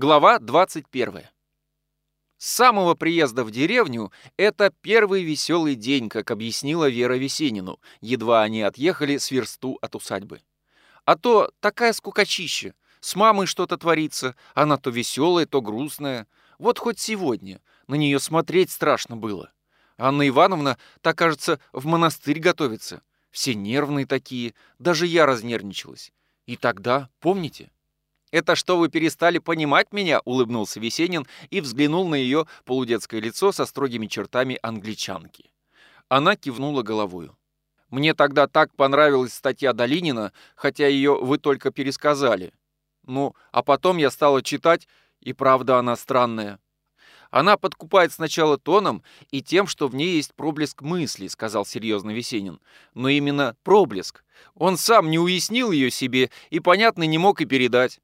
Глава 21. С самого приезда в деревню это первый веселый день, как объяснила Вера Весенину, едва они отъехали с версту от усадьбы. А то такая скукачища. С мамой что-то творится, она то веселая, то грустная. Вот хоть сегодня. На нее смотреть страшно было. Анна Ивановна, так кажется, в монастырь готовится. Все нервные такие, даже я разнервничалась. И тогда, помните? «Это что, вы перестали понимать меня?» — улыбнулся Весенин и взглянул на ее полудетское лицо со строгими чертами англичанки. Она кивнула головою. «Мне тогда так понравилась статья Долинина, хотя ее вы только пересказали. Ну, а потом я стала читать, и правда она странная. Она подкупает сначала тоном и тем, что в ней есть проблеск мысли, сказал серьезно Весенин. Но именно проблеск. Он сам не уяснил ее себе и, понятно, не мог и передать.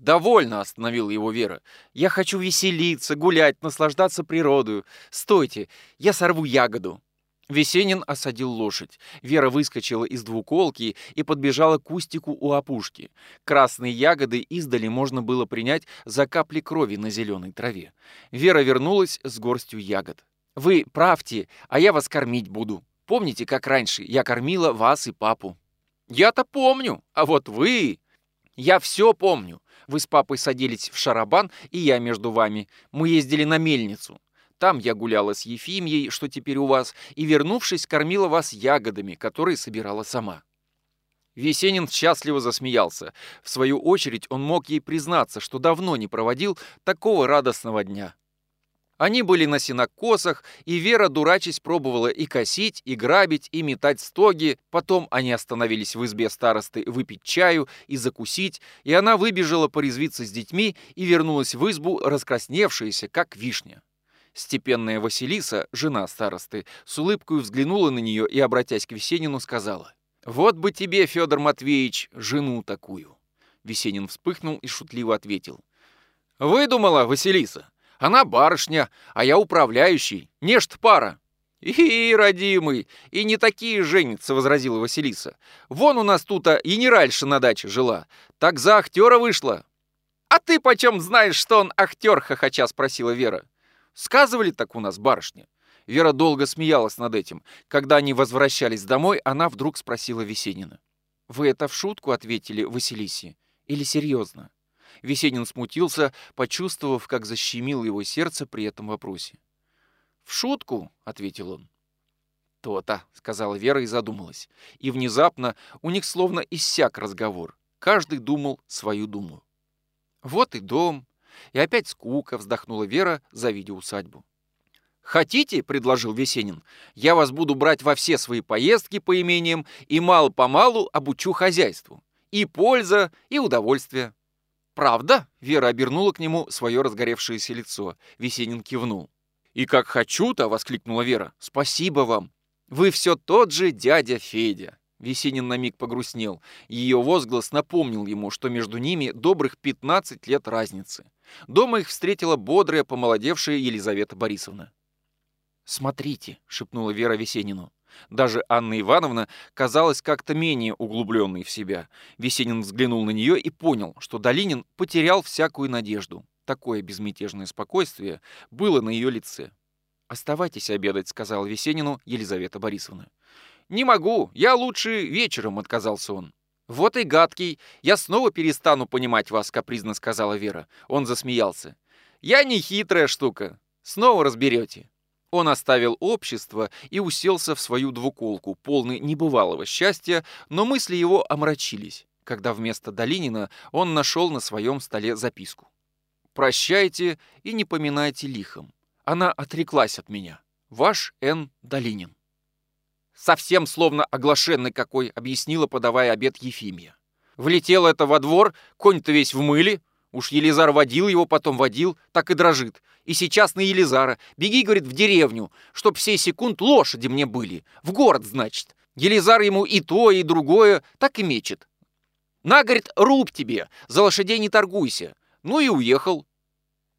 «Довольно!» — остановила его Вера. «Я хочу веселиться, гулять, наслаждаться природой. Стойте, я сорву ягоду!» Весенин осадил лошадь. Вера выскочила из двуколки и подбежала к кустику у опушки. Красные ягоды издали можно было принять за капли крови на зеленой траве. Вера вернулась с горстью ягод. «Вы правьте, а я вас кормить буду. Помните, как раньше я кормила вас и папу?» «Я-то помню, а вот вы...» «Я все помню. Вы с папой садились в шарабан, и я между вами. Мы ездили на мельницу. Там я гуляла с Ефимьей, что теперь у вас, и, вернувшись, кормила вас ягодами, которые собирала сама». Весенин счастливо засмеялся. В свою очередь он мог ей признаться, что давно не проводил такого радостного дня. Они были на сенокосах, и Вера, дурачись, пробовала и косить, и грабить, и метать стоги. Потом они остановились в избе старосты выпить чаю и закусить, и она выбежала порезвиться с детьми и вернулась в избу, раскрасневшаяся, как вишня. Степенная Василиса, жена старосты, с улыбкой взглянула на нее и, обратясь к Весенину, сказала, «Вот бы тебе, Федор Матвеевич, жену такую!» Весенин вспыхнул и шутливо ответил, «Выдумала, Василиса! Она барышня, а я управляющий. Нечто пара. «И, родимый, и не такие женятся», — возразила Василиса. «Вон у нас тут а генеральша на даче жила. Так за актера вышла». «А ты почем знаешь, что он актер?» — хохоча спросила Вера. «Сказывали так у нас, барышня». Вера долго смеялась над этим. Когда они возвращались домой, она вдруг спросила Весенина. «Вы это в шутку ответили Василисе? Или серьезно?» Весенин смутился, почувствовав, как защемило его сердце при этом вопросе. «В шутку», — ответил он. «То-то», — сказала Вера и задумалась. И внезапно у них словно иссяк разговор. Каждый думал свою думу. «Вот и дом». И опять скука, вздохнула Вера, завидя усадьбу. «Хотите, — предложил Весенин, — я вас буду брать во все свои поездки по имениям и мало-помалу обучу хозяйству. И польза, и удовольствие. «Правда?» — Вера обернула к нему свое разгоревшееся лицо. Весенин кивнул. «И как хочу-то!» — воскликнула Вера. «Спасибо вам! Вы все тот же дядя Федя!» Весенин на миг погрустнел. Ее возглас напомнил ему, что между ними добрых 15 лет разницы. Дома их встретила бодрая, помолодевшая Елизавета Борисовна. «Смотрите!» — шепнула Вера Весенину. Даже Анна Ивановна казалась как-то менее углубленной в себя. Весенин взглянул на нее и понял, что Долинин потерял всякую надежду. Такое безмятежное спокойствие было на ее лице. «Оставайтесь обедать», — сказала Весенину Елизавета Борисовна. «Не могу, я лучше вечером», — отказался он. «Вот и гадкий, я снова перестану понимать вас», — капризно сказала Вера. Он засмеялся. «Я не хитрая штука, снова разберете». Он оставил общество и уселся в свою двуколку, полный небывалого счастья, но мысли его омрачились, когда вместо Долинина он нашел на своем столе записку. «Прощайте и не поминайте лихом. Она отреклась от меня. Ваш Н. Долинин». Совсем словно оглашенный какой, объяснила, подавая обед Ефимия. Влетел это во двор, конь-то весь в мыле, Уж Елизар водил его, потом водил, так и дрожит. И сейчас на Елизара. Беги, говорит, в деревню, чтоб все секунд лошади мне были. В город, значит. Елизар ему и то, и другое, так и мечет. На, говорит, руб тебе, за лошадей не торгуйся. Ну и уехал.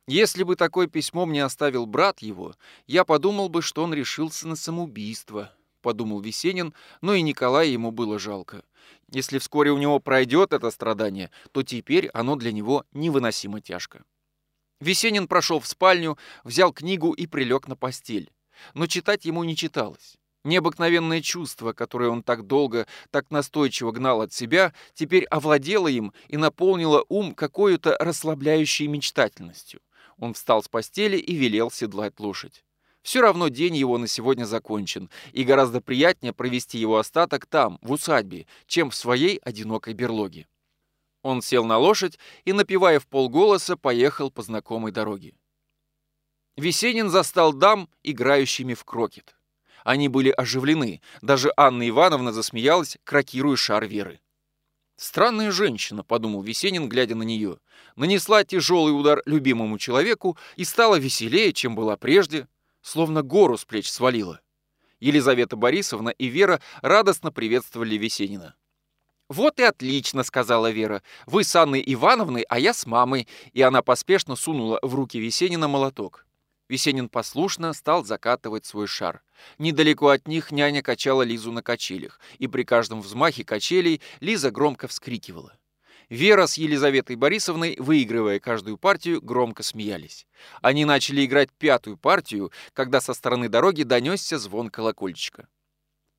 Если бы такое письмо мне оставил брат его, я подумал бы, что он решился на самоубийство, подумал Весенин, но и Николая ему было жалко. Если вскоре у него пройдет это страдание, то теперь оно для него невыносимо тяжко. Весенин прошел в спальню, взял книгу и прилег на постель. Но читать ему не читалось. Необыкновенное чувство, которое он так долго, так настойчиво гнал от себя, теперь овладело им и наполнило ум какой-то расслабляющей мечтательностью. Он встал с постели и велел седлать лошадь. Все равно день его на сегодня закончен, и гораздо приятнее провести его остаток там, в усадьбе, чем в своей одинокой берлоге. Он сел на лошадь и, напевая в полголоса, поехал по знакомой дороге. Весенин застал дам, играющими в крокет. Они были оживлены, даже Анна Ивановна засмеялась, крокируя шар Веры. «Странная женщина», — подумал Весенин, глядя на нее. Нанесла тяжелый удар любимому человеку и стала веселее, чем была прежде словно гору с плеч свалила. Елизавета Борисовна и Вера радостно приветствовали Весенина. «Вот и отлично», — сказала Вера. «Вы с Анной Ивановной, а я с мамой». И она поспешно сунула в руки Весенина молоток. Весенин послушно стал закатывать свой шар. Недалеко от них няня качала Лизу на качелях, и при каждом взмахе качелей Лиза громко вскрикивала. Вера с Елизаветой Борисовной, выигрывая каждую партию, громко смеялись. Они начали играть пятую партию, когда со стороны дороги донесся звон колокольчика.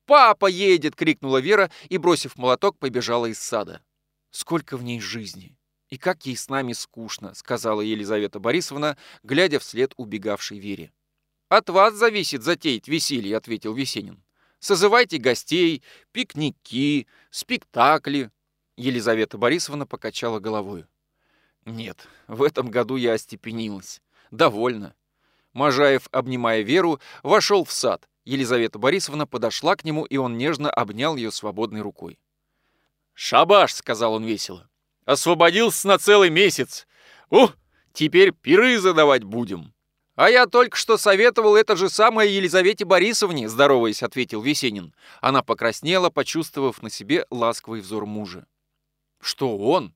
«Папа едет!» — крикнула Вера и, бросив молоток, побежала из сада. «Сколько в ней жизни! И как ей с нами скучно!» — сказала Елизавета Борисовна, глядя вслед убегавшей Вере. «От вас зависит затеять веселье», — ответил Весенин. «Созывайте гостей, пикники, спектакли, Елизавета Борисовна покачала головой. «Нет, в этом году я остепенилась. Довольно». Можаев, обнимая Веру, вошел в сад. Елизавета Борисовна подошла к нему, и он нежно обнял ее свободной рукой. «Шабаш!» — сказал он весело. «Освободился на целый месяц! Ух, теперь пиры задавать будем!» «А я только что советовал это же самое Елизавете Борисовне», — здороваясь, ответил Весенин. Она покраснела, почувствовав на себе ласковый взор мужа. Что он?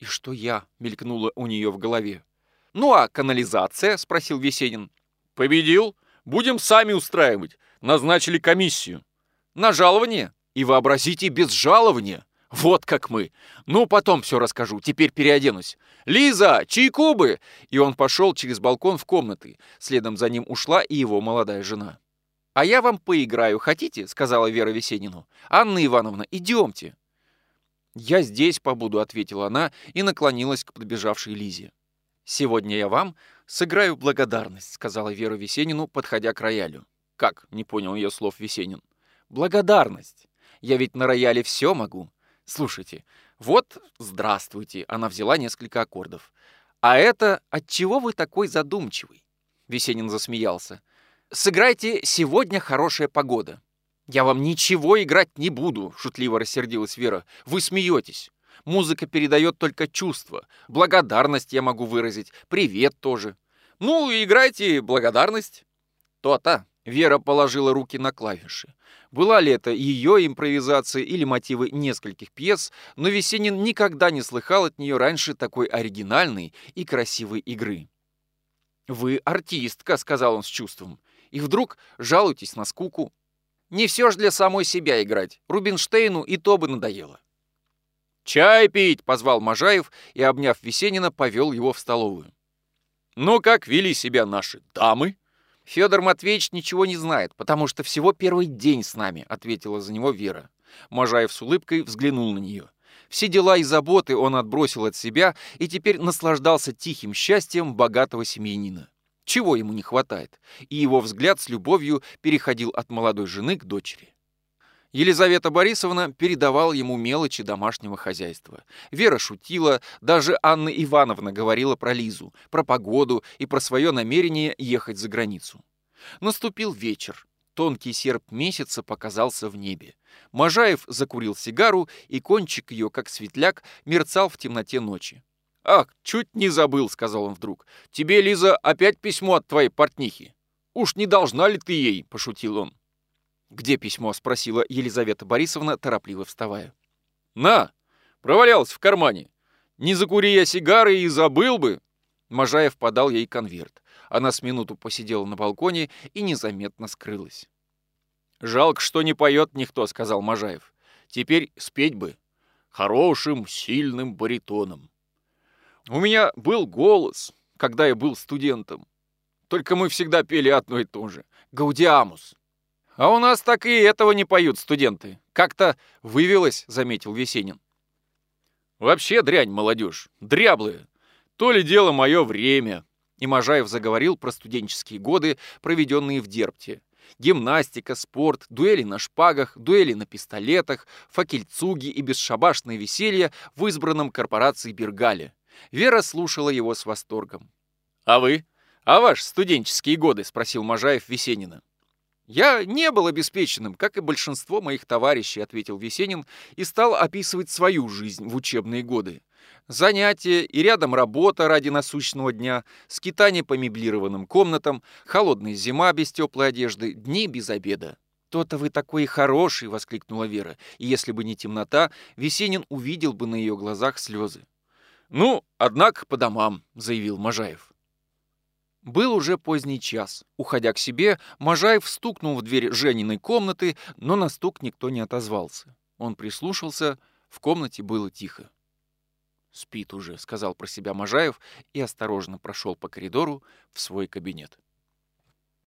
И что я? Мелькнуло у нее в голове. Ну а канализация? Спросил Весенин. Победил? Будем сами устраивать. Назначили комиссию. На жалование? И вообразите, без жалования. Вот как мы. Ну, потом все расскажу. Теперь переоденусь. Лиза, чайку бы! И он пошел через балкон в комнаты. Следом за ним ушла и его молодая жена. «А я вам поиграю, хотите?» — сказала Вера Весенину. «Анна Ивановна, идемте». «Я здесь побуду», — ответила она и наклонилась к подбежавшей Лизе. «Сегодня я вам сыграю благодарность», — сказала Вера Весенину, подходя к роялю. «Как?» — не понял ее слов Весенин. «Благодарность. Я ведь на рояле все могу. Слушайте, вот «Здравствуйте», она взяла несколько аккордов. «А это от чего вы такой задумчивый?» Весенин засмеялся. «Сыграйте «Сегодня хорошая погода». «Я вам ничего играть не буду», — шутливо рассердилась Вера. «Вы смеетесь. Музыка передает только чувства. Благодарность я могу выразить, привет тоже. Ну, играйте благодарность». «То-то». Вера положила руки на клавиши. Была ли это ее импровизация или мотивы нескольких пьес, но Весенин никогда не слыхал от нее раньше такой оригинальной и красивой игры. «Вы артистка», — сказал он с чувством, — «и вдруг жалуетесь на скуку. Не все ж для самой себя играть. Рубинштейну и то бы надоело. «Чай пить!» — позвал Можаев и, обняв Весенина, повел его в столовую. «Ну, как вели себя наши дамы?» «Федор Матвеевич ничего не знает, потому что всего первый день с нами», — ответила за него Вера. Можаев с улыбкой взглянул на нее. Все дела и заботы он отбросил от себя и теперь наслаждался тихим счастьем богатого семьянина чего ему не хватает, и его взгляд с любовью переходил от молодой жены к дочери. Елизавета Борисовна передавала ему мелочи домашнего хозяйства. Вера шутила, даже Анна Ивановна говорила про Лизу, про погоду и про свое намерение ехать за границу. Наступил вечер. Тонкий серп месяца показался в небе. Можаев закурил сигару, и кончик ее, как светляк, мерцал в темноте ночи. «Ах, чуть не забыл», — сказал он вдруг. «Тебе, Лиза, опять письмо от твоей портнихи. Уж не должна ли ты ей?» — пошутил он. «Где письмо?» — спросила Елизавета Борисовна, торопливо вставая. «На!» — провалялась в кармане. «Не закури я сигары и забыл бы!» Можаев подал ей конверт. Она с минуту посидела на балконе и незаметно скрылась. «Жалко, что не поет никто», — сказал Можаев. «Теперь спеть бы. Хорошим, сильным баритоном». У меня был голос, когда я был студентом. Только мы всегда пели одно и то же. Гаудиамус. А у нас так и этого не поют студенты. Как-то вывелось, заметил Весенин. Вообще дрянь, молодежь. Дряблые. То ли дело мое время. И Можаев заговорил про студенческие годы, проведенные в Дерпте. Гимнастика, спорт, дуэли на шпагах, дуэли на пистолетах, факельцуги и бесшабашное веселье в избранном корпорации Бергале. Вера слушала его с восторгом. «А вы? А ваши студенческие годы?» — спросил Можаев Весенина. «Я не был обеспеченным, как и большинство моих товарищей», — ответил Весенин и стал описывать свою жизнь в учебные годы. Занятия и рядом работа ради насущного дня, скитание по меблированным комнатам, холодная зима без теплой одежды, дни без обеда. «То-то вы такой хороший!» — воскликнула Вера. И если бы не темнота, Весенин увидел бы на ее глазах слезы. «Ну, однако, по домам», — заявил Можаев. Был уже поздний час. Уходя к себе, Можаев стукнул в дверь Жениной комнаты, но на стук никто не отозвался. Он прислушался, в комнате было тихо. «Спит уже», — сказал про себя Можаев и осторожно прошел по коридору в свой кабинет.